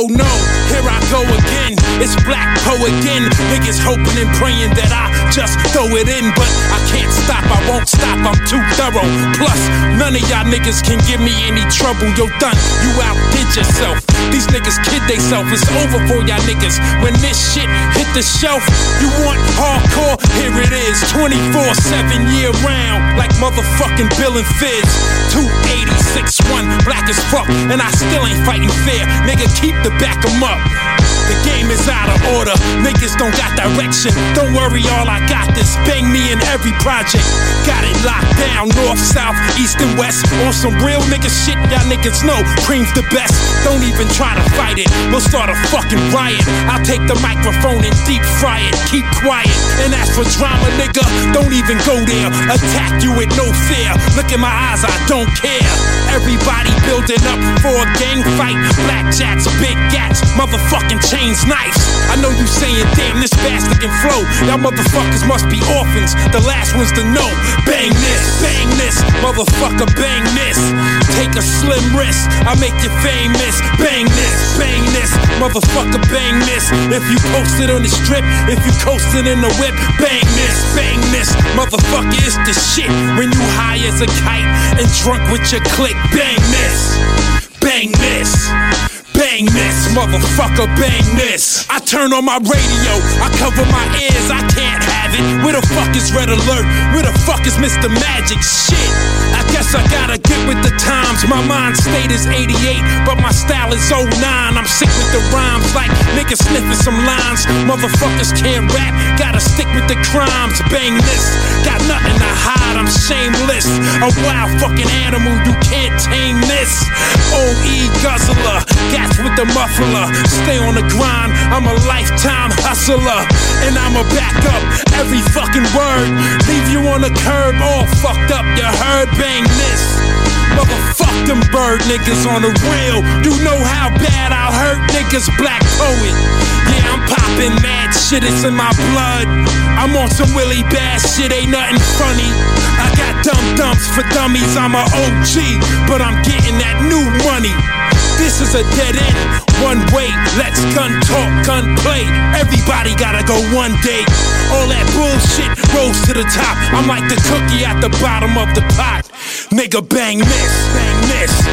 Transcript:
Oh no, here I go again. It's Black Poe again. Niggas hoping and praying that I just throw it in, but I can't stop. I won't stop. I'm too thorough. Plus, none of y'all niggas can give me any trouble. Yo, done. You outdid yourself. These niggas kid theyself. It's over for y'all niggas. When this shit hit the shelf, you want hardcore? Here it is. 24/7 year round, like motherfucking Bill and Fizz. 286 1, black as fuck, and I still ain't fighting fair. Nigga, keep the back 'em up. The game is out of order. Niggas don't got direction. Don't worry, all I got this. Bang me in every project. Got it locked down, north, south, east, and west. On some real nigga shit, y'all niggas know. Cream's the best. Don't even try to fight it. We'll start a fucking riot. I'll take the microphone and deep fry it. Keep quiet. And as for drama, nigga, don't even go there. Attack you with no fear. Look in my eyes, I don't care. Everybody building up for a gang fight. Blackjacks, big gats, motherfucking chains, knives. I know you saying, damn, this bastard can flow. Y'all motherfuckers must be orphans. The last ones to know. Bang this, bang this, motherfucker, bang this. Take a slim risk, I make you famous. Bang this, bang this, motherfucker, bang this. If you post on the strip, if you coasting in the whip, bang this, bang this, motherfucker, it's the shit. When you high as a kite and drunk with your clique, bang this, bang this. Bang this, motherfucker, bang this. I turn on my radio, I cover my ears, I can't have it. Where the fuck is Red Alert? Where the fuck is Mr. Magic? Shit, I guess I gotta get with the times. My mind state is 88, but my style is 09. I'm sick with the rhymes, like niggas sniffing some lines. Motherfuckers can't rap, gotta stick with the crimes. Bang this, got nothing to hide, I'm shameless. A wild fucking animal, you can't tame this. OE with the muffler. Stay on the grind, I'm a lifetime hustler. And I'ma back up every fucking word. Leave you on the curb, all fucked up, you heard? Bang this. Motherfuck them bird niggas on the real. You know how bad I'll hurt niggas, black poet. Yeah, I'm popping mad shit, it's in my blood. I'm on some Willie Bass shit, ain't nothing funny. I got dumb dumps for dummies, I'm a OG, but I'm getting that new money. This is a dead end, one way. Let's gun talk, gun play. Everybody gotta go one day. All that bullshit rose to the top. I'm like the cookie at the bottom of the pot. Nigga, bang miss, bang bang